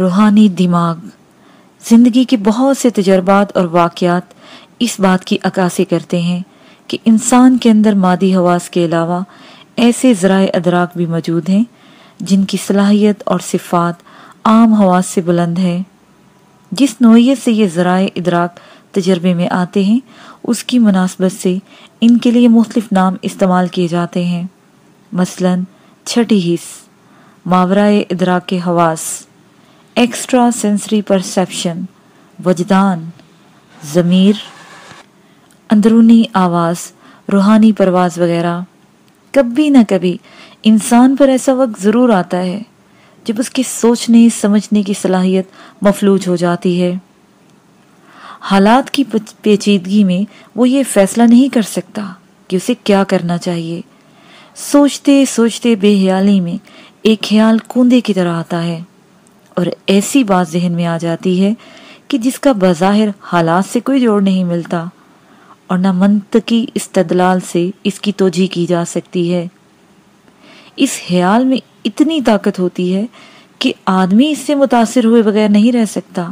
روحانی دماغ۔ زندگی کے بہت سے تجربات اور واقعات اس بات کی عکاسی کرتے ہیں کہ انسان کے اندر مادی حواس کے علاوہ ایسے ذرائع ادراک بھی موجود ہیں جن کی صلاحیت اور صفات عام حواس سے بلند ہے۔ جس نوعیت سے یہ ذرائع ادراک تجربے میں آتے ہیں، اس کی مناسبت سے ان کے لیے مختلف نام استعمال کیے جاتے ہیں۔ مثلا، چھٹی حص، ماورائے ادراک کے حواس۔ ایکسٹرا سینسری پرسیپشن وجدان ضمیر اندرونی آواز روحانی پرواز وغیرہ۔ کبھی نہ کبھی انسان پر ایسا وقت ضرور آتا ہے جب اس کی سوچنے، سمجھنے کی صلاحیت مفلوج ہو جاتی ہے۔ حالات کی پیچیدگی میں وہ یہ فیصلہ نہیں کر سکتا کہ اسے کیا کرنا چاہیے۔ سوچتے سوچتے بے حیالی میں ایک خیال کوندے کی طرح آتا ہے۔ اور ایسی بات ذہن میں آ جاتی ہے کہ جس کا بظاہر حالات سے کوئی جوڑ نہیں ملتا اور نہ منطقی استدلال سے اس کی توجہ کی جا سکتی ہے۔ اس خیال میں اتنی طاقت ہوتی ہے کہ آدمی اس سے متاثر ہوئے بغیر نہیں رہ سکتا۔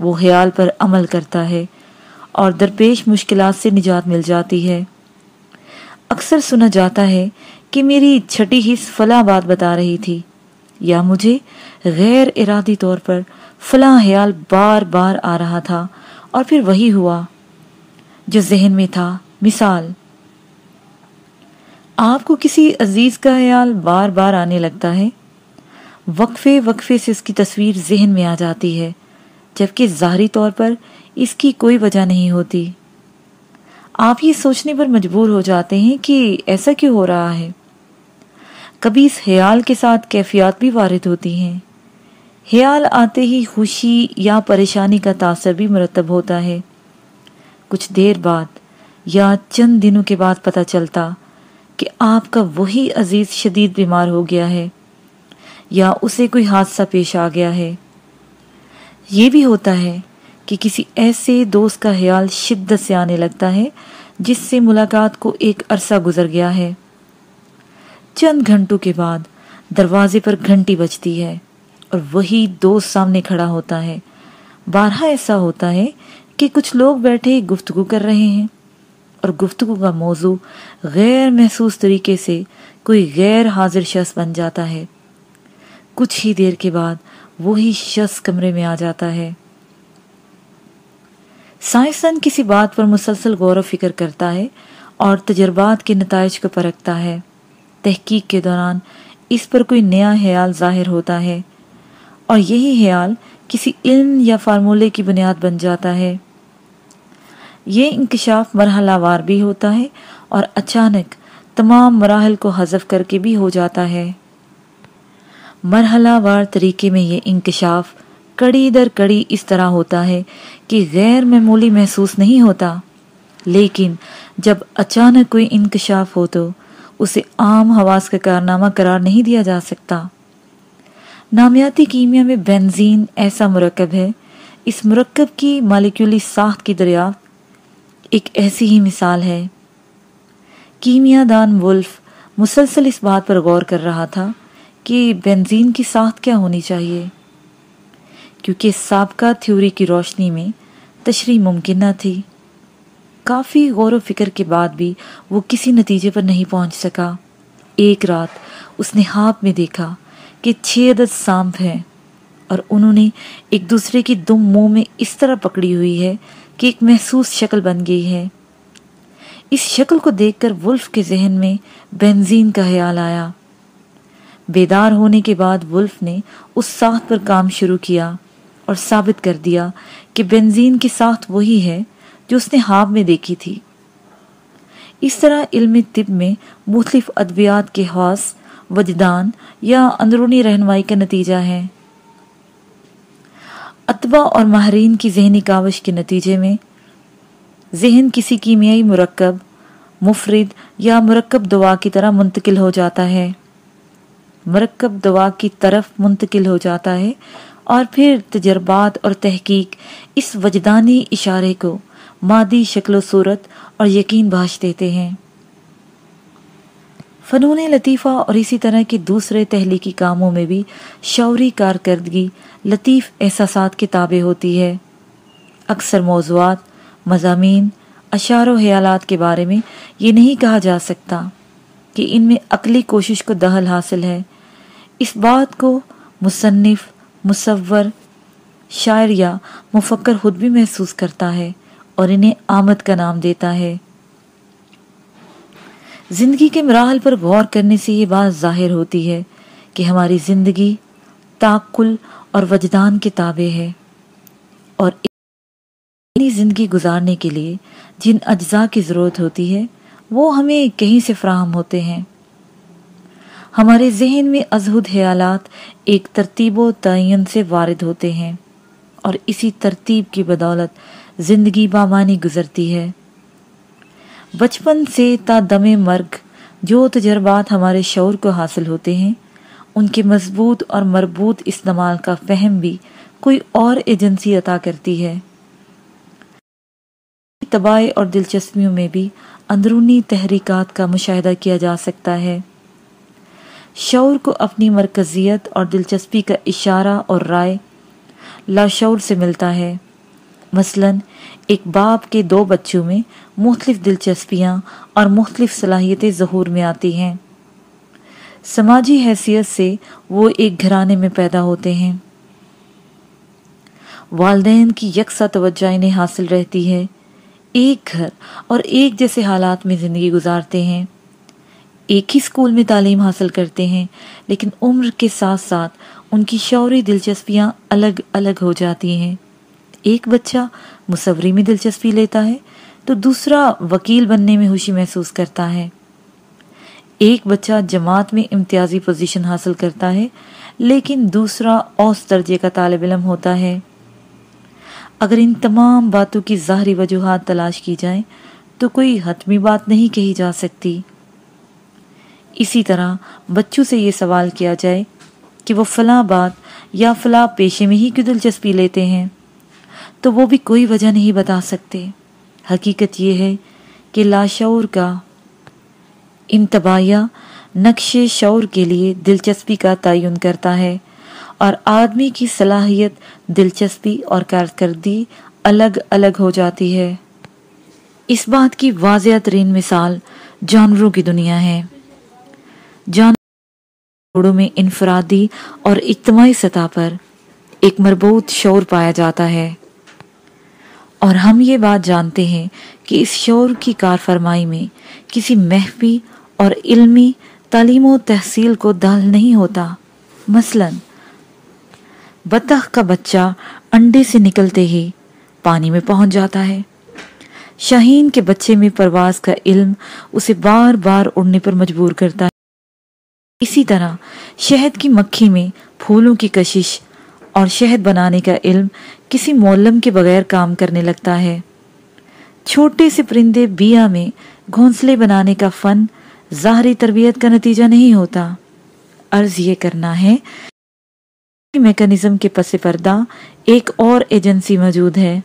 وہ خیال پر عمل کرتا ہے اور درپیش مشکلات سے نجات مل جاتی ہے۔ اکثر سنا جاتا ہے کہ میری چھٹی حص فلاں بات بتا رہی تھی۔ یا مجھے غیر ارادی طور پر فلاں خیال بار بار آ رہا تھا اور پھر وہی ہوا جو ذہن میں تھا۔ مثال، آپ کو کسی عزیز کا خیال بار بار آنے لگتا ہے؟ وقفے وقفے سے اس کی تصویر ذہن میں آ جاتی ہے، جبکہ ظاہری طور پر اس کی کوئی وجہ نہیں ہوتی۔ آپ یہ سوچنے پر مجبور ہو جاتے ہیں کہ ایسا کیوں ہو رہا ہے؟ کبھی اس خیال کے ساتھ کیفیات بھی وارد ہوتی ہیں۔ خیال آتے ہی خوشی یا پریشانی کا تاثر بھی مرتب ہوتا ہے۔ کچھ دیر بعد یا چند دنوں کے بعد پتہ چلتا کہ آپ کا وہی عزیز شدید بیمار ہو گیا ہے یا اسے کوئی حادثہ پیش آ گیا ہے۔ یہ بھی ہوتا ہے کہ کسی ایسے دوست کا خیال شدت سے آنے لگتا ہے جس سے ملاقات کو ایک عرصہ گزر گیا ہے۔ چند گھنٹوں کے بعد دروازے پر گھنٹی بجتی ہے۔ اور وہی دوست سامنے کھڑا ہوتا ہے۔ بارہا ایسا ہوتا ہے کہ کچھ لوگ بیٹھے گفتگو کر رہے ہیں اور گفتگو کا موضوع غیر محسوس طریقے سے کوئی غیر حاضر شخص بن جاتا ہے۔ کچھ ہی دیر کے بعد وہی شخص کمرے میں آ جاتا ہے۔ سائنسدان کسی بات پر مسلسل غور و فکر کرتا ہے اور تجربات کے نتائج کو پرکھتا ہے۔ تحقیق کے دوران اس پر کوئی نیا خیال ظاہر ہوتا ہے۔ اور یہی خیال کسی علم یا فارمولے کی بنیاد بن جاتا ہے۔ یہ انکشاف مرحلہ وار بھی ہوتا ہے اور اچانک تمام مراحل کو حذف کر کے بھی ہو جاتا ہے۔ مرحلہ وار طریقے میں یہ انکشاف کڑی در کڑی اس طرح ہوتا ہے کہ غیر معمولی محسوس نہیں ہوتا۔ لیکن جب اچانک کوئی انکشاف ہو تو اسے عام حواس کا کارنامہ قرار نہیں دیا جا سکتا۔ نامیاتی کیمیا میں بینزین ایسا مرکب ہے۔ اس مرکب کی مالیکولی ساخت کی دریافت ایک ایسی ہی مثال ہے۔ کیمیا دان ولف مسلسل اس بات پر غور کر رہا تھا کہ بینزین کی ساخت کیا ہونی چاہیے۔ کیونکہ سابقہ تھیوری کی روشنی میں تشریح ممکن نہ تھی۔ کافی غور و فکر کے بعد بھی وہ کسی نتیجے پر نہیں پہنچ سکا۔ ایک رات اس نے ہاتھ میں دیکھا۔ کہ چھ عدد سانپ ہیں اور انہوں نے ایک دوسرے کی دم منہ میں اس طرح پکڑی ہوئی ہے کہ ایک محسوس شکل بن گئی ہے۔ اس شکل کو دیکھ کر ولف کے ذہن میں بینزین کا خیال آیا۔ بیدار ہونے کے بعد ولف نے اس ساخت پر کام شروع کیا اور ثابت کر دیا کہ بینزین کی ساخت وہی ہے جو اس نے خواب میں دیکھی تھی۔ اس طرح علم طب میں مختلف ادویات کے حواس وجدان یا اندرونی رہنمائی کا نتیجہ ہے۔ اتبا اور ماہرین کی ذہنی کاوش کے نتیجے میں ذہن کسی کیمیائی مرکب، مفرد یا مرکب دوا کی طرح منتقل ہو جاتا ہے۔ مرکب دوا کی طرف منتقل ہو جاتا ہے اور پھر تجربات اور تحقیق اس وجدانی اشارے کو مادی شکل و صورت اور یقین بھاش دیتے ہیں۔ فنون لطیفہ اور اسی طرح کے دوسرے تحلیقی کاموں میں بھی شعوری کارکردگی، لطیف احساسات کی تابع ہوتی ہے۔ اکثر موضوعات، مضامین، اشعار و خیالات کے بارے میں یہ نہیں کہا جا سکتا کہ ان میں عقلی کوشش کو دہل حاصل ہے۔ اس بات کو مصنف، مصور، شاعر یا مفکر خود بھی محسوس کرتا ہے اور انہیں آمد کا نام دیتا ہے۔ زندگی کے مراحل پر غور کرنے سے یہ بات ظاہر ہوتی ہے کہ ہماری زندگی تعقل اور وجدان کے تابع ہے اور زندگی گزارنے کے لیے جن اجزاء کی ضرورت ہوتی ہے، وہ ہمیں کہیں سے فراہم ہوتے ہیں۔ ہمارے ذہن میں ازہد خیالات ایک ترتیب و تعین سے وارد ہوتے ہیں اور اسی ترتیب کی بدولت زندگی بامانی گزرتی ہے۔ بچپن سے تا دم مرگ جو تجربات ہمارے شعور کو حاصل ہوتے ہیں، ان کے مضبوط اور مربوط استعمال کا فہم بھی کوئی اور ایجنسی عطا کرتی ہے۔ تباہ اور دلچسپیوں میں بھی اندرونی تحریکات کا مشاہدہ کیا جا سکتا ہے۔ شعور کو اپنی مرکزیت اور دلچسپی کا اشارہ اور رائے لاشعور سے ملتا ہے۔ مثلا ایک باپ کے دو بچوں میں مختلف دلچسپیاں اور مختلف صلاحیتیں ظہور میں آتی ہیں۔ سماجی حیثیت سے وہ ایک گھرانے میں پیدا ہوتے ہیں۔ والدین کی یکساں توجہ انہیں حاصل رہتی ہے۔ ایک گھر اور ایک جیسے حالات میں زندگی گزارتے ہیں۔ ایک ہی اسکول میں تعلیم حاصل کرتے ہیں، لیکن عمر کے ساتھ ساتھ ان کی شعوری دلچسپیاں الگ الگ ہو جاتی ہیں۔ ایک بچہ مصوری میں دلچسپی لیتا ہے تو دوسرا وکیل بننے میں خوشی محسوس کرتا ہے۔ ایک بچہ جماعت میں امتیازی پوزیشن حاصل کرتا ہے، لیکن دوسرا اوس درجے کا طالب علم ہوتا ہے۔ اگر ان تمام باتوں کی ظاہری وجوہات تلاش کی جائیں تو کوئی حتمی بات نہیں کہی جا سکتی۔ اسی طرح بچوں سے یہ سوال کیا جائے کہ وہ فلاں بات یا فلاں پیشے میں ہی کیوں دلچسپی لیتے ہیں؟ تو وہ بھی کوئی وجہ نہیں بتا سکتے۔ حقیقت یہ ہے کہ لاشعور کا انتباہیہ نقش شعور کے لیے دلچسپی کا تعین کرتا ہے اور آدمی کی صلاحیت دلچسپی اور کارکردگی الگ الگ ہو جاتی ہے۔ اس بات کی واضح ترین مثال جانوروں کی دنیا ہے۔ جانوروں میں انفرادی اور اجتماعی سطح پر ایک مربوط شعور پایا جاتا ہے۔ اور ہم یہ بات جانتے ہیں کہ اس شعور کی کار فرمائی میں کسی محفی اور علمی تعلیم و تحصیل کو دال نہیں ہوتا۔ مثلا، بطخ کا بچہ انڈے سے نکلتے ہی پانی میں پہنچ جاتا ہے۔ شاہین کے بچے میں پرواز کا علم اسے بار بار اڑنے پر مجبور کرتا ہے۔ اسی طرح، شہد کی مکھی میں پھولوں کی کشش اور شہد بنانے کا علم کسی مولم کے بغیر کام کرنے لگتا ہے۔ چھوٹے سے پرندے بیا میں گھونسلے بنانے کا فن ظاہری تربیت کا نتیجہ نہیں ہوتا۔ عرض یہ کرنا ہے میکنزم کے پس پردہ ایک اور ایجنسی موجود ہے۔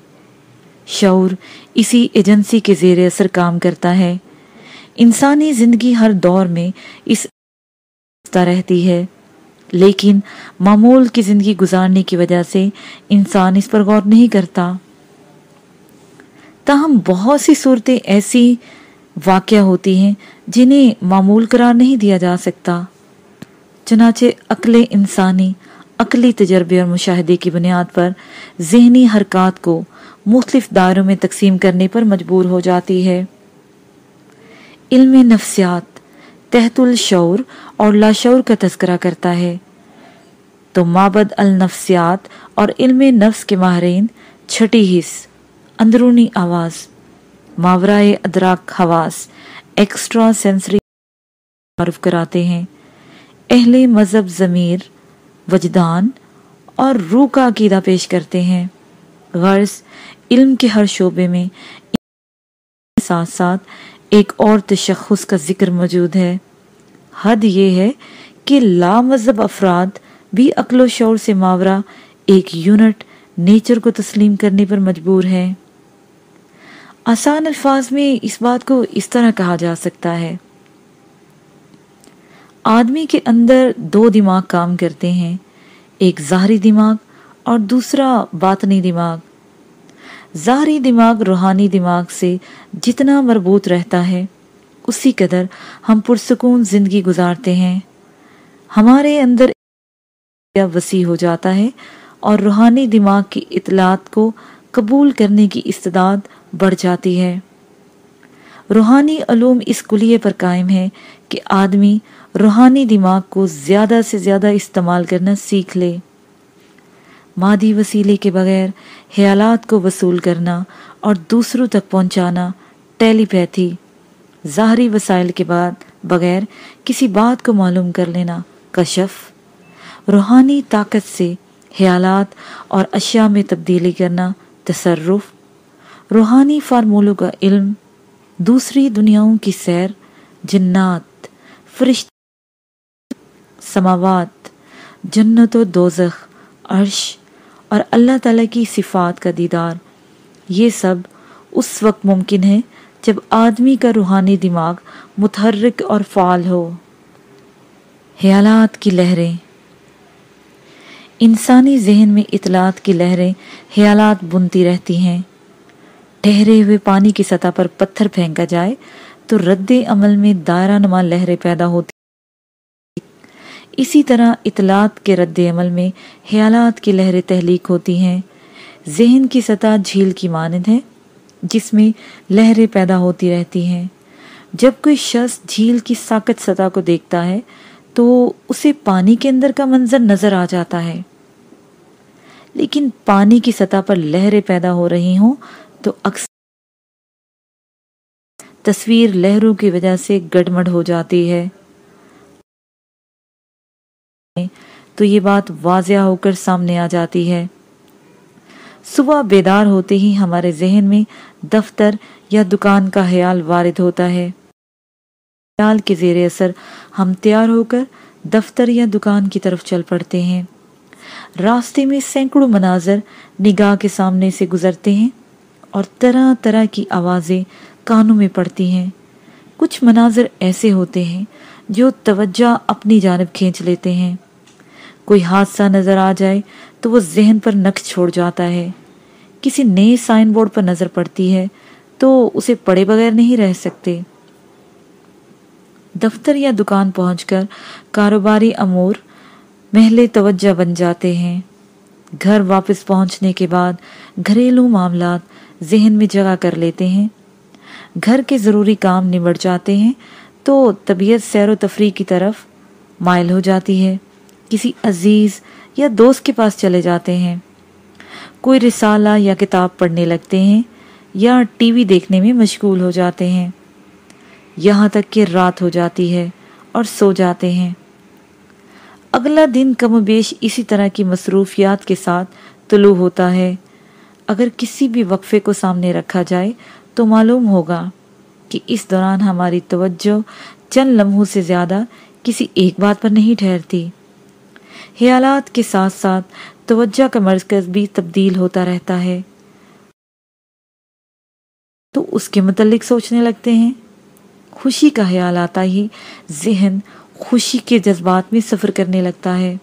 شعور اسی ایجنسی کے زیر اثر کام کرتا ہے۔ انسانی زندگی ہر دور میں اس رہتی ہے۔ لیکن معمول کی زندگی گزارنے کی وجہ سے انسان اس پر غور نہیں کرتا۔ تاہم، بہت سی صورتیں ایسی واقع ہوتی ہیں جنہیں معمول قرار نہیں دیا جا سکتا۔ چنانچہ، عقل انسانی، عقلی تجربے اور مشاہدے کی بنیاد پر ذہنی حرکات کو مختلف دائروں میں تقسیم کرنے پر مجبور ہو جاتی ہے۔ علم نفسیات تحت الشعور اور لاشعور کا تذکرہ کرتا ہے۔ تو مابد النفسیات اور علم نفس کے ماہرین، چھٹی حص اندرونی آواز، ماورائے ادراک حواس، ایکسٹرا سینسری کراتے ہیں۔ اہل مذہب ضمیر، وجدان اور روح کا عقیدہ پیش کرتے ہیں۔ غرض، علم کے ہر شعبے میں، ساتھ ساتھ ایک اور تشخص کا ذکر موجود ہے۔ حد یہ ہے کہ لا مذہب افراد بھی عقل و شعور سے ماورہ ایک یونٹ نیچر کو تسلیم کرنے پر مجبور ہے آسان الفاظ میں اس بات کو اس طرح کہا جا سکتا ہے۔ آدمی کے اندر دو دماغ کام کرتے ہیں، ایک ظاہری دماغ اور دوسرا باطنی دماغ۔ ظاہری دماغ، روحانی دماغ سے جتنا مربوط رہتا ہے، اسی قدر ہم پرسکون زندگی گزارتے ہیں۔ ہمارے اندر وسیع ہو جاتا ہے اور روحانی دماغ کی اطلاعات کو قبول کرنے کی استداد بڑھ جاتی ہے۔ روحانی علوم اس کلیے پر قائم ہے کہ آدمی روحانی دماغ کو زیادہ سے زیادہ استعمال کرنا سیکھ لے۔ مادی وسیلے کے بغیر خیالات کو وصول کرنا اور دوسروں تک پہنچانا ٹیلی پیتھی، ظاہری وسائل کے بعد بغیر کسی بات کو معلوم کر لینا کشف۔ روحانی طاقت سے خیالات اور اشیاء میں تبدیلی کرنا تصرف۔ روحانی فارمولوں کا علم، دوسری دنیاؤں کی سیر، جنات فرشت سماوات، جنت و دوزخ، عرش اور اللہ تعالیٰ کی صفات کا دیدار۔ یہ سب اس وقت ممکن ہے جب آدمی کا روحانی دماغ متحرک اور فعال ہو۔ خیالات کی لہریں۔ انسانی ذہن میں اطلاعات کی لہریں خیالات بنتی رہتی ہیں۔ ٹھہرے ہوئے پانی کی سطح پر پتھر پھینکا جائے تو رد عمل میں دائرہ نما لہریں پیدا ہوتی اسی طرح اطلاعات کے رد عمل میں خیالات کی لہریں تحلیق ہوتی ہیں۔ ذہن کی سطح جھیل کی مانند ہے، جس میں لہریں پیدا ہوتی رہتی ہیں۔ جب کوئی شخص جھیل کی ساکت سطح کو دیکھتا ہے، تو اسے پانی کے اندر کا منظر نظر آ جاتا ہے۔ لیکن پانی کی سطح پر لہریں پیدا ہو رہی ہوں، تو اکثر تصویر لہروں کی وجہ سے گڑمڑ ہو جاتی ہے۔ تو یہ بات واضح ہو کر سامنے آ جاتی ہے۔ صبح بیدار ہوتے ہی ہمارے ذہن میں دفتر یا دکان کا خیال وارد ہوتا ہے۔ خیال کے زیر اثر ہم تیار ہو کر دفتر یا دکان کی طرف چل پڑتے ہیں۔ راستے میں سینکڑوں مناظر نگاہ کے سامنے سے گزرتے ہیں اور طرح طرح کی آوازیں کانوں میں پڑتی ہیں۔ کچھ مناظر ایسے ہوتے ہیں جو توجہ اپنی جانب کھینچ لیتے ہیں۔ کوئی حادثہ نظر آ جائے تو وہ ذہن پر نقش چھوڑ جاتا ہے۔ کسی نئے سائن بورڈ پر نظر پڑتی ہے تو اسے پڑے بغیر نہیں رہ سکتے۔ دفتر یا دکان پہنچ کر کاروباری امور محل توجہ بن جاتے ہیں۔ گھر واپس پہنچنے کے بعد گھریلو معاملات ذہن میں جگہ کر لیتے ہیں۔ گھر کے ضروری کام نبڑ جاتے ہیں۔ تو طبیعت سیر و تفریح کی طرف مائل ہو جاتی ہے۔ کسی عزیز یا دوست کے پاس چلے جاتے ہیں۔ کوئی رسالہ یا کتاب پڑھنے لگتے ہیں یا ٹی وی دیکھنے میں مشغول ہو جاتے ہیں۔ یہاں تک کہ رات ہو جاتی ہے اور سو جاتے ہیں۔ اگلا دن کم و بیش اسی طرح کی مصروفیات کے ساتھ طلوع ہوتا ہے۔ اگر کسی بھی وقفے کو سامنے رکھا جائے تو معلوم ہوگا۔ کہ اس دوران ہماری توجہ چند لمحوں سے زیادہ کسی ایک بات پر نہیں ٹھہرتی۔ خیالات کے ساتھ ساتھ توجہ کا مرکز بھی تبدیل ہوتا رہتا ہے۔ تو اس کے متعلق سوچنے لگتے ہیں۔ خوشی کا خیال آتا ہی ذہن خوشی کے جذبات میں سفر کرنے لگتا ہے۔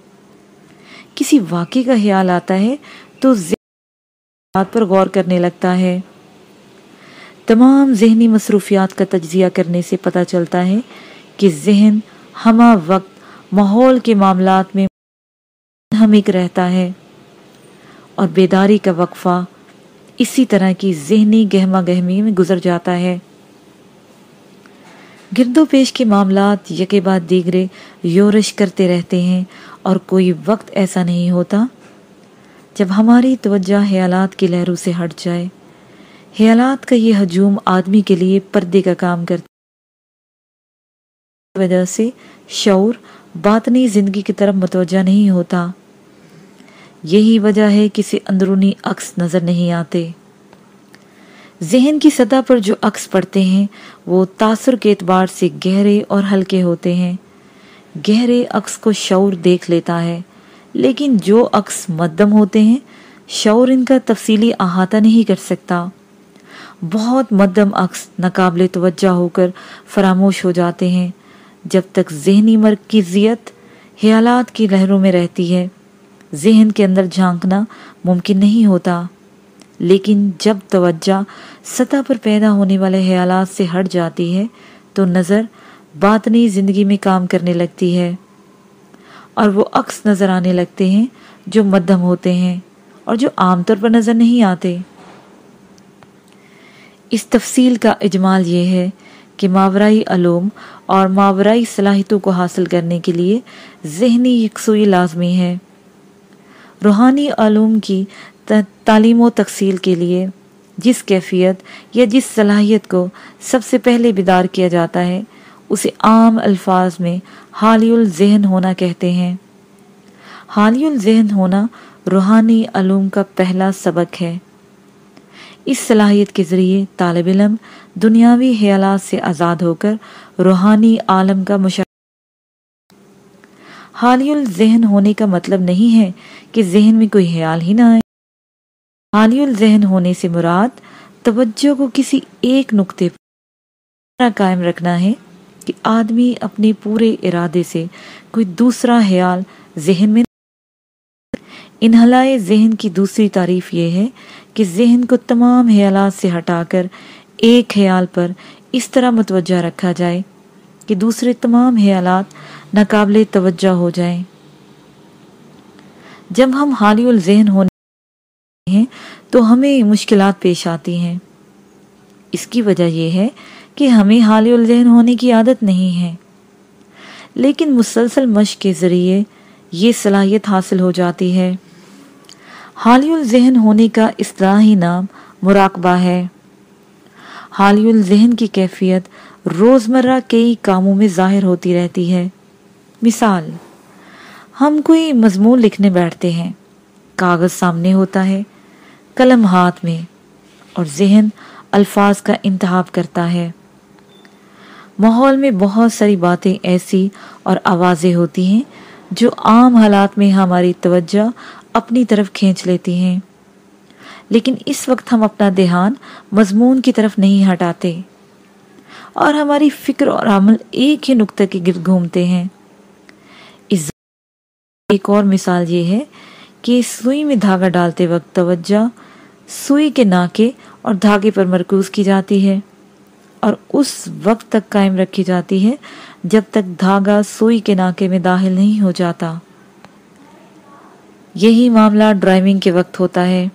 کسی واقعے کا خیال آتا ہے تو ذہن پر غور کرنے لگتا ہے۔ تمام ذہنی مصروفیات کا تجزیہ کرنے سے پتہ چلتا ہے کہ ذہن ہمہ وقت ماحول کے معاملات میں منہمک رہتا ہے اور بیداری کا وقفہ اسی طرح کی ذہنی گہما گہمی میں گزر جاتا ہے۔ گرد و پیش کے معاملات یکے بعد دیگرے یورش کرتے رہتے ہیں اور کوئی وقت ایسا نہیں ہوتا جب ہماری توجہ خیالات کی لہروں سے ہٹ جائے۔ خیالات کا یہ ہجوم آدمی کے لیے پردے کا کام کرتا وجہ سے شعور باطنی زندگی کی طرف متوجہ نہیں ہوتا۔ یہی وجہ ہے کسی اندرونی عکس نظر نہیں آتے۔ ذہن کی سطح پر جو عکس پڑتے ہیں، وہ تاثر کے اعتبار سے گہرے اور ہلکے ہوتے ہیں۔ گہرے عکس کو شعور دیکھ لیتا ہے، لیکن جو عکس مدم ہوتے ہیں، شعور ان کا تفصیلی احاطہ نہیں کر سکتا۔ بہت مدم عکس ناقابل توجہ ہو کر فراموش ہو جاتے ہیں۔ جب تک ذہنی مرکزیت خیالات کی لہروں میں رہتی ہے، ذہن کے اندر جھانکنا ممکن نہیں ہوتا۔ لیکن جب توجہ سطح پر پیدا ہونے والے خیالات سے ہٹ جاتی ہے، تو نظر باطنی زندگی میں کام کرنے لگتی ہے۔ اور وہ عکس نظر آنے لگتے ہیں جو مدھم ہوتے ہیں اور جو عام طور پر نظر نہیں آتے۔ اس تفصیل کا اجمال یہ ہے کہ ماورائی علوم اور ماورائی صلاحیتوں کو حاصل کرنے کے لیے ذہنی یکسوئی لازمی ہے۔ روحانی علوم کی تعلیم و تقسیل کے لیے جس کیفیت یا جس صلاحیت کو سب سے پہلے بیدار کیا جاتا ہے، اسے عام الفاظ میں حالی الذہن ہونا کہتے ہیں۔ حالی الذہن ہونا روحانی علوم کا پہلا سبق ہے۔ اس صلاحیت کے ذریعے طالب علم دنیاوی خیالات سے آزاد ہو کر روحانی عالم کا مشاہدہ حالی الذہن ہونے کا مطلب نہیں ہے کہ ذہن میں کوئی خیال ہی نہ آئے۔ حالی الذہن ہونے سے مراد توجہ کو کسی ایک نقطے پر قائم رکھنا ہے کہ آدمی اپنے پورے ارادے سے کوئی دوسرا خیال ذہن میں انہلائے ذہن کی دوسری تعریف یہ ہے کہ ذہن کو تمام خیالات سے ہٹا کر ایک خیال پر اس طرح متوجہ رکھا جائے کہ دوسرے تمام خیالات ناقابل توجہ ہو جائیں۔ جب ہم حالی الذہن ہونے ہیں تو ہمیں مشکلات پیش آتی ہیں۔ اس کی وجہ یہ ہے کہ ہمیں حالی الذہن ہونے کی عادت نہیں ہے۔ لیکن مسلسل مشق کے ذریعے یہ صلاحیت حاصل ہو جاتی ہے۔ حالی الذہن ہونے کا اصطلاحی نام مراقبہ ہے۔ حالی الذہن کی کیفیت روزمرہ کئی کاموں میں ظاہر ہوتی رہتی ہے۔ مثال، ہم کوئی مضمون لکھنے بیٹھتے ہیں، کاغذ سامنے ہوتا ہے، قلم ہاتھ میں، اور ذہن الفاظ کا انتخاب کرتا ہے۔ ماحول میں بہت ساری باتیں ایسی اور آوازیں ہوتی ہیں جو عام حالات میں ہماری توجہ اپنی طرف کھینچ لیتی ہیں۔ لیکن اس وقت ہم اپنا دھیان مضمون کی طرف نہیں ہٹاتے۔ اور ہماری فکر اور عمل ایک ہی نقطہ کے گرد گھومتے ہیں۔ اس ایک اور مثال یہ ہے کہ سوئی میں دھاگا ڈالتے وقت توجہ سوئی کے ناکے اور دھاگے پر مرکوز کی جاتی ہے۔ اور اس وقت تک قائم رکھی جاتی ہے جب تک دھاگا سوئی کے ناکے میں داخل نہیں ہو جاتا۔ یہی معاملہ ڈرائیونگ کے وقت ہوتا ہے۔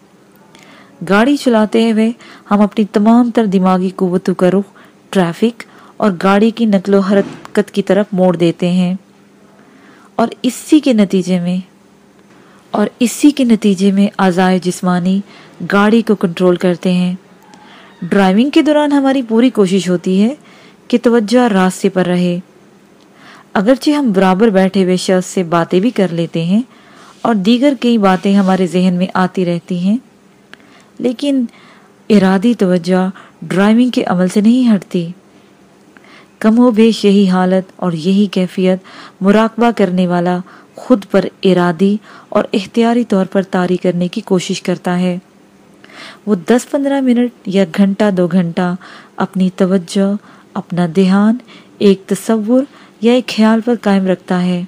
گاڑی چلاتے ہوئے ہم اپنی تمام تر دماغی قوتوں کا رخ، ٹریفک اور گاڑی کی نقل و حرکت کی طرف موڑ دیتے ہیں۔ اور اسی کے نتیجے میں، اور اسی کے نتیجے میں آزائے جسمانی گاڑی کو کنٹرول کرتے ہیں۔ ڈرائیونگ کے دوران ہماری پوری کوشش ہوتی ہے کہ توجہ راستے پر رہے۔ اگرچہ ہم برابر بیٹھے ہوئے شخص سے باتیں بھی کر لیتے ہیں اور دیگر کئی باتیں ہمارے ذہن میں آتی رہتی ہیں۔ لیکن ارادی توجہ ڈرائیونگ کے عمل سے نہیں ہٹتی۔ کم و بیش یہی حالت اور یہی کیفیت مراقبہ کرنے والا خود پر ارادی اور اختیاری طور پر طاری کرنے کی کوشش کرتا ہے۔ وہ دس پندرہ منٹ یا گھنٹہ دو گھنٹہ اپنی توجہ، اپنا دھیان، ایک تصور یا ایک خیال پر قائم رکھتا ہے۔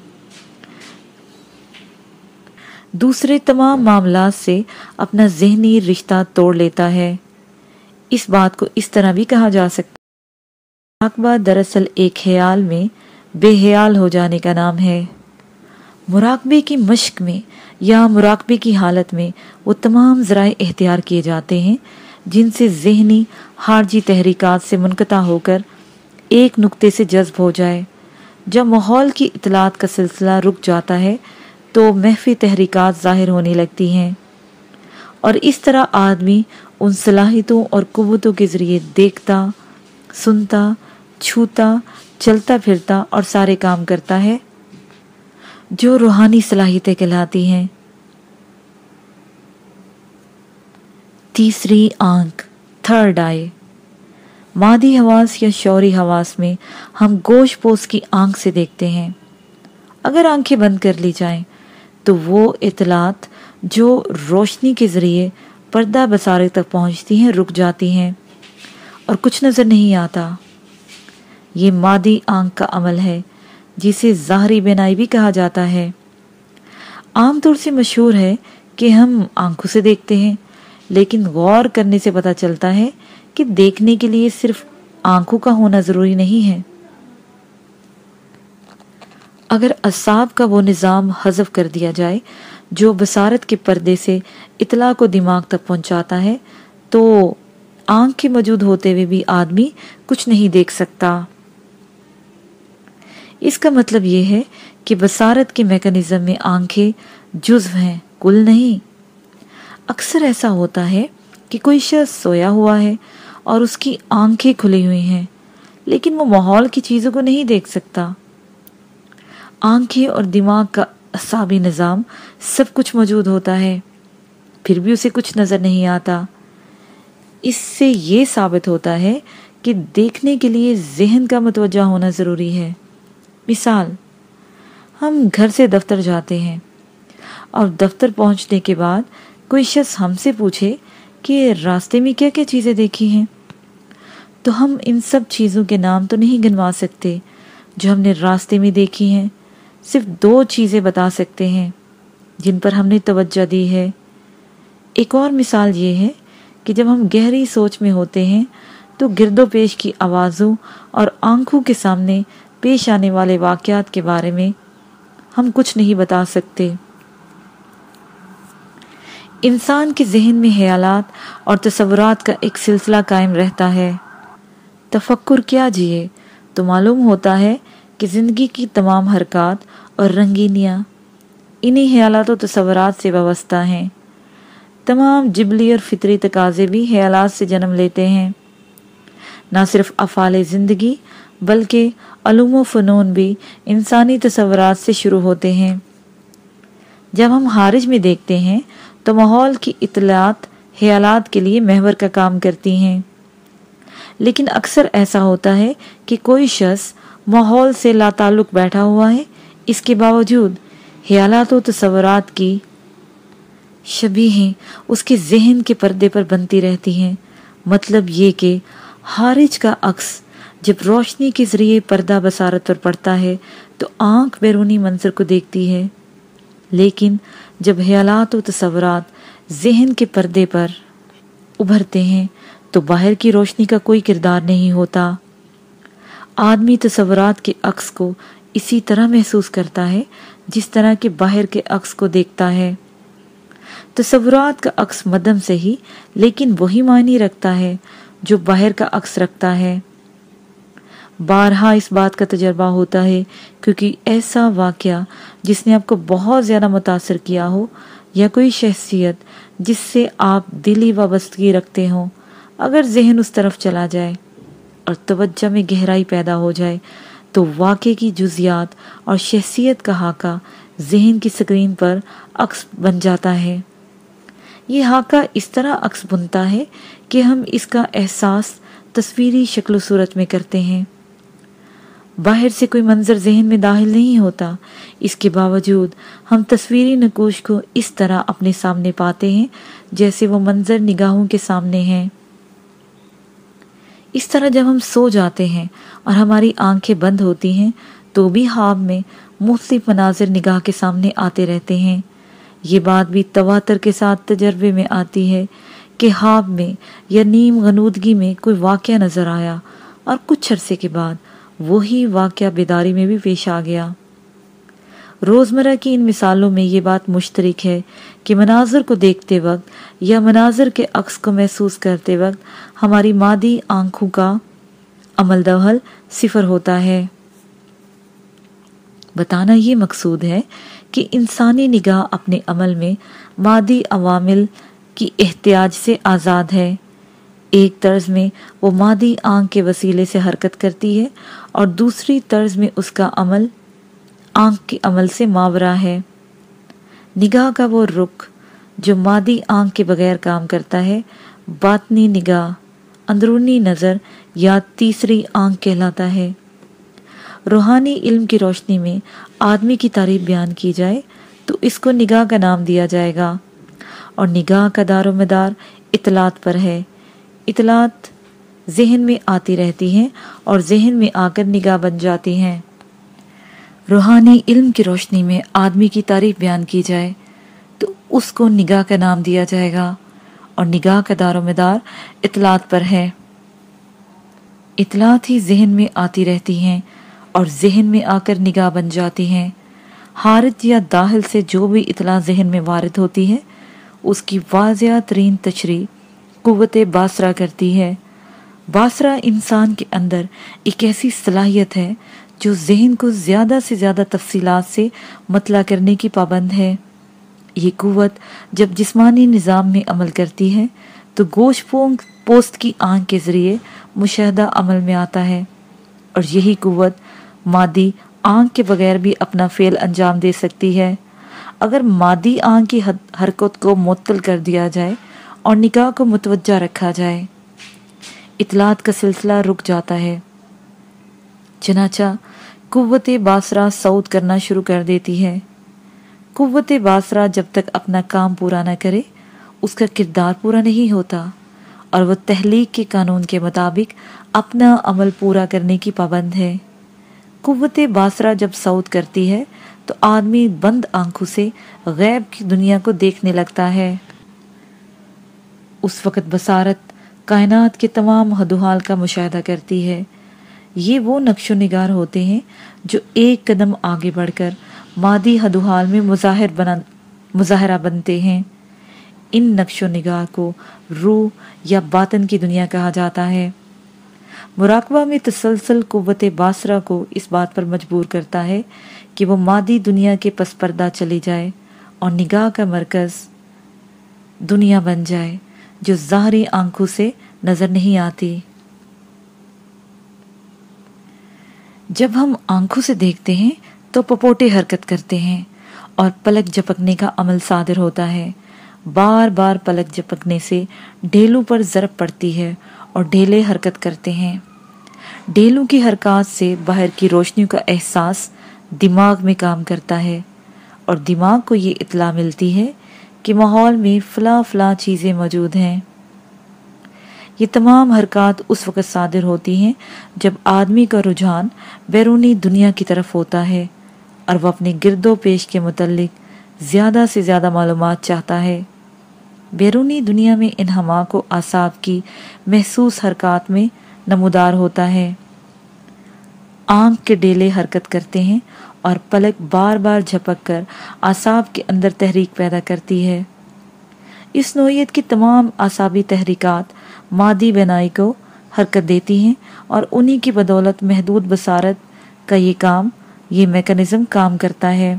دوسرے تمام معاملات سے اپنا ذہنی رشتہ توڑ لیتا ہے۔ اس بات کو اس طرح بھی کہا جا سکتا ہے۔ مراقبہ دراصل ایک خیال میں بے حیال ہو جانے کا نام ہے۔ مراقبے کی مشق میں یا مراقبے کی حالت میں وہ تمام ذرائع اختیار کیے جاتے ہیں جن سے ذہنی خارجی تحریکات سے منقطع ہو کر ایک نقطے سے جذب ہو جائے۔ جب ماحول کی اطلاعات کا سلسلہ رک جاتا ہے تو محفی تحریکات ظاہر ہونے لگتی ہیں۔ اور اس طرح آدمی ان صلاحیتوں اور قوتوں کے ذریعے دیکھتا، سنتا، چھوتا، چلتا پھرتا اور سارے کام کرتا ہے، جو روحانی صلاحیتیں کہلاتی ہیں۔ تیسری آنکھ، تھرڈ آئے۔ مادی حواس یا شوری حواس میں ہم گوش پوش کی آنکھ سے دیکھتے ہیں۔ اگر آنکھیں بند کر لی جائیں تو وہ اطلاعات جو روشنی کے ذریعے پردہ بسارے تک پہنچتی ہیں، رک جاتی ہیں اور کچھ نظر نہیں آتا۔ یہ مادی آنکھ کا عمل ہے، جسے ظاہری بینائی بھی کہا جاتا ہے۔ عام طور سے مشہور ہے کہ ہم آنکھوں سے دیکھتے ہیں، لیکن غور کرنے سے پتا چلتا ہے کہ دیکھنے کے لیے صرف آنکھوں کا ہونا ضروری نہیں ہے۔ اگر اصاب کا وہ نظام حذف کر دیا جائے جو بصارت کے پردے سے اطلاع کو دماغ تک پہنچاتا ہے، تو آنکھ کے موجود ہوتے ہوئے بھی آدمی کچھ نہیں دیکھ سکتا۔ اس کا مطلب یہ ہے کہ بصارت کے میکانزم میں آنکھیں جزو ہیں، کل نہیں۔ اکثر ایسا ہوتا ہے کہ کوئی شخص سویا ہوا ہے اور اس کی آنکھیں کھلی ہوئی ہیں، لیکن وہ ماحول کی چیزوں کو نہیں دیکھ سکتا۔ آنکھیں اور دماغ کا اصابی نظام سب کچھ موجود ہوتا ہے۔ پھر بھی اسے کچھ نظر نہیں آتا۔ اس سے یہ ثابت ہوتا ہے کہ دیکھنے کے لیے ذہن کا متوجہ ہونا ضروری ہے۔ مثال، ہم گھر سے دفتر جاتے ہیں اور دفتر پہنچنے کے بعد کوئی شخص ہم سے پوچھے کہ راستے میں کیا کیا چیزیں دیکھی ہیں؟ تو ہم ان سب چیزوں کے نام تو نہیں گنوا سکتے جو ہم نے راستے میں دیکھی ہیں۔ صرف دو چیزیں بتا سکتے ہیں جن پر ہم نے توجہ دی ہے۔ ایک اور مثال یہ ہے کہ جب ہم گہری سوچ میں ہوتے ہیں تو گرد و پیش کی آوازوں اور آنکھوں کے سامنے پیش آنے والے واقعات کے بارے میں ہم کچھ نہیں بتا سکتے۔ انسان کے ذہن میں خیالات اور تصورات کا ایک سلسلہ قائم رہتا ہے۔ تفکر کیا جیے تو معلوم ہوتا ہے کہ زندگی کی تمام حرکات اور رنگینیاں انہی خیالات و تصورات سے وابستہ ہیں۔ تمام جبلی اور فطری تقاضے بھی خیالات سے جنم لیتے ہیں۔ نہ صرف افعال زندگی بلکہ علوم و فنون بھی انسانی تصورات سے شروع ہوتے ہیں۔ جب ہم خارج میں دیکھتے ہیں تو ماحول کی اطلاعات خیالات کے لیے محور کا کام کرتی ہیں۔ لیکن اکثر ایسا ہوتا ہے کہ کوئی شخص ماحول سے لا تعلق بیٹھا ہوا ہے۔ اس کے باوجود خیالات و تصورات کی شبیہیں اس کے ذہن کے پردے پر بنتی رہتی ہیں۔ مطلب یہ کہ خارج کا عکس جب روشنی کے ذریعے پردہ بصارت پر پڑتا ہے تو آنکھ بیرونی منظر کو دیکھتی ہے۔ لیکن جب خیالات و تصورات ذہن کے پردے پر ابھرتے ہیں تو باہر کی روشنی کا کوئی کردار نہیں ہوتا۔ آدمی تصورات کے عکس کو اسی طرح محسوس کرتا ہے، جس طرح کے باہر کے عکس کو دیکھتا ہے۔ تصورات کا عکس مدم سے ہی، لیکن وہی معنی رکھتا ہے جو باہر کا عکس رکھتا ہے۔ بارہا اس بات کا تجربہ ہوتا ہے، کیونکہ ایسا واقعہ جس نے آپ کو بہت زیادہ متاثر کیا ہو، یا کوئی شخصیت جس سے آپ دلی وابستگی رکھتے ہوں، اگر ذہن اس طرف چلا جائے۔ اور توجہ میں گہرائی پیدا ہو جائے تو واقع کی جزیات اور شخصیت کا حاقہ ذہن کی سکرین پر عکس بن جاتا ہے۔ یہ حاقہ اس طرح عکس بنتا ہے کہ ہم اس کا احساس تصویری شکل و صورت میں کرتے ہیں۔ باہر سے کوئی منظر ذہن میں داخل نہیں ہوتا، اس کے باوجود ہم تصویری نقوش کو اس طرح اپنے سامنے پاتے ہیں جیسے وہ منظر نگاہوں کے سامنے ہیں۔ اس طرح جب ہم سو جاتے ہیں اور ہماری آنکھیں بند ہوتی ہیں، تو بھی خواب میں مختلف مناظر نگاہ کے سامنے آتے رہتے ہیں۔ یہ بات بھی تواتر کے ساتھ تجربے میں آتی ہے کہ خواب میں یا نیم غنودگی میں کوئی واقعہ نظر آیا اور کچھ عرصے کے بعد وہی واقعہ بیداری میں بھی پیش آ گیا۔ روزمرہ کی ان مثالوں میں یہ بات مشترک ہے کہ مناظر کو دیکھتے وقت یا مناظر کے عکس کو محسوس کرتے وقت ہماری مادی آنکھوں کا عمل دہل صفر ہوتا ہے۔ بتانا یہ مقصود ہے کہ انسانی نگاہ اپنے عمل میں مادی عوامل کی احتیاج سے آزاد ہے۔ ایک طرز میں وہ مادی آنکھ کے وسیلے سے حرکت کرتی ہے اور دوسری طرز میں اس کا عمل آنکھ کے عمل سے ماورا ہے۔ نگاہ کا وہ رخ جو مادی آنکھ کے بغیر کام کرتا ہے، باطنی نگاہ، اندرونی نظر یا تیسری آنکھ کہلاتا ہے۔ روحانی علم کی روشنی میں آدمی کی تعریف بیان کی جائے تو اس کو نگاہ کا نام دیا جائے گا۔ اور نگاہ کا دار و مدار اطلاعات پر ہے۔ اطلاعات ذہن میں آتی رہتی ہیں اور ذہن میں آ کر نگاہ بن جاتی ہیں۔ روحانی علم کی روشنی میں آدمی کی تعریف بیان کی جائے تو اس کو نگاہ کا نام دیا جائے گا اور نگاہ کا دار و مدار اطلاعات پر ہے۔ اطلاعات ہی ذہن میں آتی رہتی ہیں اور ذہن میں آ کر نگاہ بن جاتی ہیں۔ حارج یا داخل سے جو بھی اطلاع ذہن میں وارد ہوتی ہے، اس کی واضح ترین تشریح قوت باسرا کرتی ہے۔ باسرا انسان کے اندر ایک ایسی صلاحیت ہے جو ذہن کو زیادہ سے زیادہ تفصیلات سے مطلع کرنے کی پابند ہے۔ یہ قوت جب جسمانی نظام میں عمل کرتی ہے، تو گوشت پوست کی آنکھ کے ذریعے مشاہدہ عمل میں آتا ہے۔ اور یہی قوت مادی آنکھ کے بغیر بھی اپنا فعل انجام دے سکتی ہے۔ اگر مادی آنکھ کی حرکت کو معطل کر دیا جائے اور نکاح کو متوجہ رکھا جائے، اطلاعات کا سلسلہ رک جاتا ہے۔ چنانچہ قوت باسرا سعود کرنا شروع کر دیتی ہے۔ قوت باسرا جب تک اپنا کام پورا نہ کرے، اس کا کردار پورا نہیں ہوتا۔ اور وہ تحلیق کے قانون کے مطابق اپنا عمل پورا کرنے کی پابند ہے۔ قوت باسرا جب سعود کرتی ہے، تو آدمی بند آنکھوں سے غیب کی دنیا کو دیکھنے لگتا ہے۔ اس وقت بسارت کائنات کے تمام حدوحال کا مشاہدہ کرتی ہے۔ یہ وہ نقش و نگار ہوتے ہیں جو ایک قدم آگے بڑھ کر مادی حدوحال میں مظاہر بنا مظاہرہ بنتے ہیں۔ ان نقش و نگار کو روح یا باطن کی دنیا کہا جاتا ہے۔ مراقبہ میں تسلسل قوت باسرہ کو اس بات پر مجبور کرتا ہے کہ وہ مادی دنیا کے پس پردہ چلی جائے اور نگاہ کا مرکز دنیا بن جائے جو ظاہری آنکھوں سے نظر نہیں آتی۔ جب ہم آنکھوں سے دیکھتے ہیں تو پپوٹے حرکت کرتے ہیں اور پلک جپکنے کا عمل صادر ہوتا ہے۔ بار بار پلک جپکنے سے ڈھیلوں پر ضرب پڑتی ہے اور ڈھیلے حرکت کرتے ہیں۔ ڈھیلوں کی حرکات سے باہر کی روشنیوں کا احساس دماغ میں کام کرتا ہے اور دماغ کو یہ اطلاع ملتی ہے کہ ماحول میں فلاں فلاں چیزیں موجود ہیں۔ یہ تمام حرکات اس وقت صادر ہوتی ہیں جب آدمی کا رجحان بیرونی دنیا کی طرف ہوتا ہے اور وہ اپنے گرد و پیش کے متعلق زیادہ سے زیادہ معلومات چاہتا ہے۔ بیرونی دنیا میں ان ہما کو آساب کی محسوس حرکات میں نمودار ہوتا ہے۔ آنکھ کے ڈیلے حرکت کرتے ہیں اور پلک بار بار جھپک کر آساب کے اندر تحریک پیدا کرتی ہے۔ اس نوعیت کی تمام آسابی تحریکات مادی بنائی کو حرکت دیتی ہیں اور انہی کی بدولت محدود بصارت کا یہ کام، یہ میکنزم کام کرتا ہے۔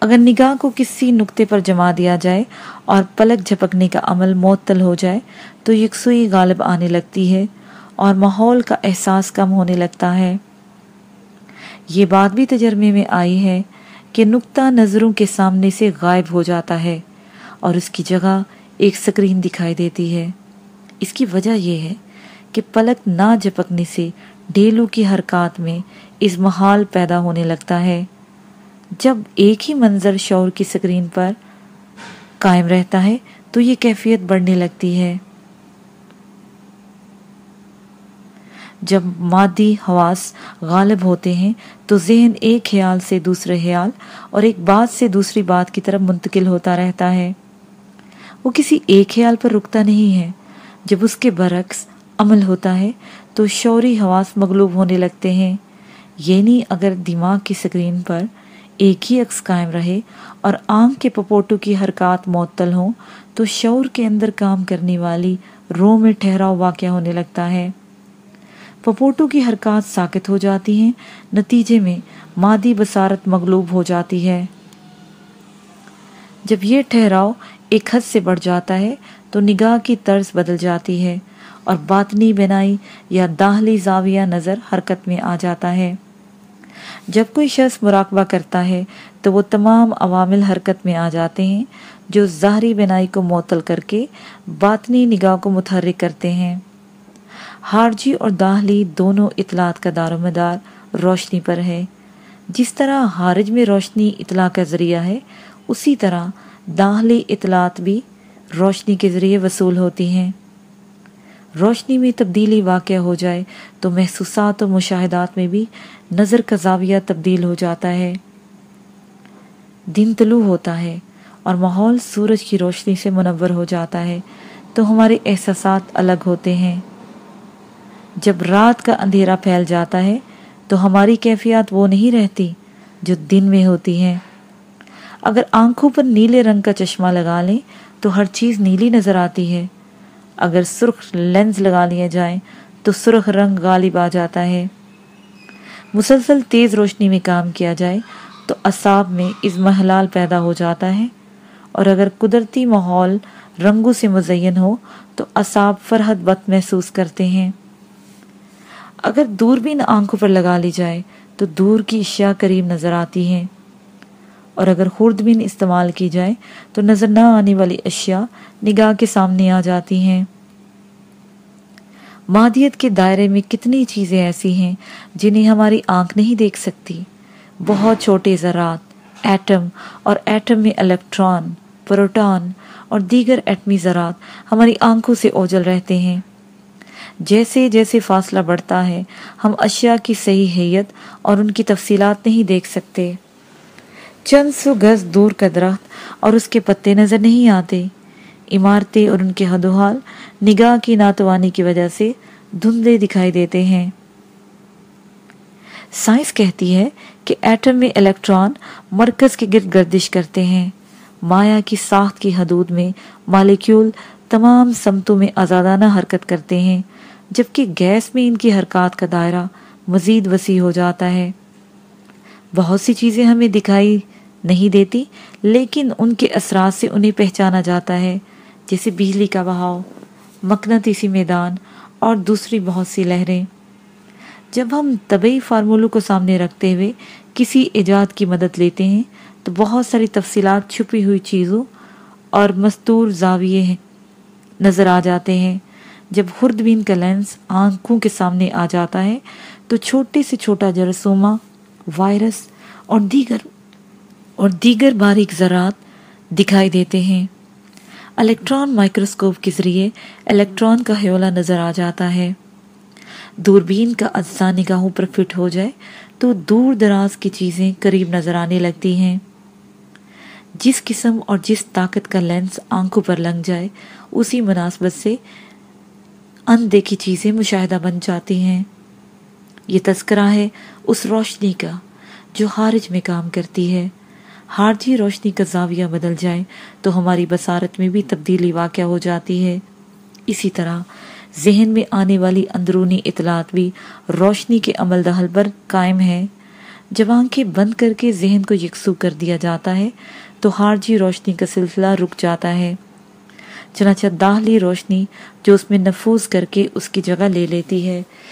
اگر نگاہ کو کسی نقطے پر جما دیا جائے اور پلک جھپکنے کا عمل معطل ہو جائے، تو یکسوئی غالب آنے لگتی ہے اور ماحول کا احساس کم ہونے لگتا ہے۔ یہ بات بھی تجربے میں آئی ہے کہ نقطہ نظروں کے سامنے سے غائب ہو جاتا ہے۔ اور اس کی جگہ ایک سکرین دکھائی دیتی ہے۔ اس کی وجہ یہ ہے کہ پلک نہ جپکنے سے ڈیلو کی حرکات میں اس محال پیدا ہونے لگتا ہے۔ جب ایک ہی منظر شور کی سکرین پر قائم رہتا ہے تو یہ کیفیت بڑھنے لگتی ہے۔ جب مادی حواس غالب ہوتے ہیں تو ذہن ایک خیال سے دوسرے خیال اور ایک بات سے دوسری بات کی طرف منتقل ہوتا رہتا ہے۔ وہ کسی ایک خیال پر رکتا نہیں ہے۔ جب اس کے برعکس عمل ہوتا ہے تو شوری حواس مغلوب ہونے لگتے ہیں۔ یعنی اگر دماغ کی سکرین پر ایک ہی عکس قائم رہے اور آنکھ کے پپوٹو کی حرکات معطل ہوں تو شعور کے اندر کام کرنے والی رو میں ٹھہراؤ واقع ہونے لگتا ہے۔ پپوٹو کی حرکات ساکت ہو جاتی ہیں، نتیجے میں مادی بصارت مغلوب ہو جاتی ہے۔ جب یہ ٹھہراؤ ایک حد سے بڑھ جاتا ہے تو نگاہ کی طرز بدل جاتی ہے اور باطنی بنائی یا داخلی زاویہ نظر حرکت میں آ جاتا ہے۔ جب کوئی شخص مراقبہ کرتا ہے تو وہ تمام عوامل حرکت میں آ جاتے ہیں جو ظاہری بنائی کو معطل کر کے باطنی نگاہ کو متحرک کرتے ہیں۔ ہارجی اور داخلی دونوں اطلاعات کا دار و مدار روشنی پر ہے۔ جس طرح ہارج میں روشنی اطلاع کا ذریعہ ہے، اسی طرح داخلی اطلاعات بھی روشنی کے ذریعے وصول ہوتی ہیں۔ روشنی میں تبدیلی واقع ہو جائے تو محسوسات و مشاہدات میں بھی نظر کا زاویہ تبدیل ہو جاتا ہے۔ دن طلوع ہوتا ہے اور ماحول سورج کی روشنی سے منور ہو جاتا ہے تو ہمارے احساسات الگ ہوتے ہیں۔ جب رات کا اندھیرا پھیل جاتا ہے تو ہماری کیفیات وہ نہیں رہتی جو دن میں ہوتی ہیں۔ اگر آنکھوں پر نیلے رنگ کا چشمہ لگا لیں تو ہر چیز نیلی نظر آتی ہے۔ اگر سرخ لینز لگا لیا جائیں تو سرخ رنگ غالب آ جاتا ہے۔ مسلسل تیز روشنی میں کام کیا جائے تو اصاب میں اس محلال پیدا ہو جاتا ہے۔ اور اگر قدرتی ماحول رنگوں سے مزین ہو تو اصاب فرحت بت محسوس کرتے ہیں۔ اگر دوربین آنکھوں پر لگا لی جائے تو دور کی اشیاء قریب نظر آتی ہیں۔ اور اگر خوردبین استعمال کی جائے تو نظر نہ آنے والی اشیاء نگاہ کے سامنے آ جاتی ہیں۔ مادیت کے دائرے میں کتنی چیزیں ایسی ہیں جنہیں ہماری آنکھ نہیں دیکھ سکتی۔ بہت چھوٹے ذرات، ایٹم، اور ایٹم میں الیکٹران، پروٹان اور دیگر ایٹمی ذرات ہماری آنکھوں سے اوجل رہتے ہیں۔ جیسے جیسے فاصلہ بڑھتا ہے، ہم اشیاء کی صحیح حیت اور ان کی تفصیلات نہیں دیکھ سکتے۔ چند سو گز دور کا درخت اور اس کے پتے نظر نہیں آتے۔ عمارتیں اور ان کے حد حال نگاہ کی ناتوانی کی وجہ سے دھندلے دکھائی دیتے ہیں۔ سائنس کہتی ہے کہ ایٹم میں الیکٹران مرکز کے گرد گردش کرتے ہیں۔ مایا کی ساخت کی حدود میں مالیکیول تمام سمتوں میں آزادانہ حرکت کرتے ہیں، جبکہ گیس میں ان کی حرکات کا دائرہ مزید وسیع ہو جاتا ہے۔ بہت سی چیزیں ہمیں دکھائی نہیں دیتی، لیکن ان کے اثرات سے انہیں پہچانا جاتا ہے، جیسے بجلی کا بہاؤ، مقناطیسی میدان اور دوسری بہت سی لہریں۔ جب ہم طبعی فارمولوں کو سامنے رکھتے ہوئے کسی ایجاد کی مدد لیتے ہیں، تو بہت ساری تفصیلات چھپی ہوئی چیزوں اور مستور زاویے نظر آ جاتے ہیں۔ جب خوردبین کا لینس آنکھوں کے سامنے آ جاتا ہے، تو چھوٹے سے چھوٹا جرسوما وائرس اور دیگر اور دیگر باریک ذرات دکھائی دیتے ہیں۔ الیکٹران مائکروسکوپ کے ذریعے الیکٹران کا حیولہ نظر آ جاتا ہے۔ دوربین کا اجزا نگاہوں پر فٹ ہو جائے تو دور دراز کی چیزیں قریب نظر آنے لگتی ہیں۔ جس قسم اور جس طاقت کا لینس آنکھوں پر لگ جائے، اسی مناسبت سے ان دیکھی چیزیں مشاہدہ بن جاتی ہیں۔ یہ تذکرہ ہے اس روشنی کا جو خارج میں کام کرتی ہے۔ خارجی روشنی کا زاویہ بدل جائے تو ہماری بصارت میں بھی تبدیلی واقع ہو جاتی ہے۔ اسی طرح ذہن میں آنے والی اندرونی اطلاعات بھی روشنی کے عمل دہل پر قائم ہے جب آنکھیں بند کر کے ذہن کو یکسو کر دیا جاتا ہے تو خارجی روشنی کا سلسلہ رک جاتا ہے۔ چنانچہ داخلی روشنی جو اس میں نفوذ کر کے اس کی جگہ لے لیتی ہے۔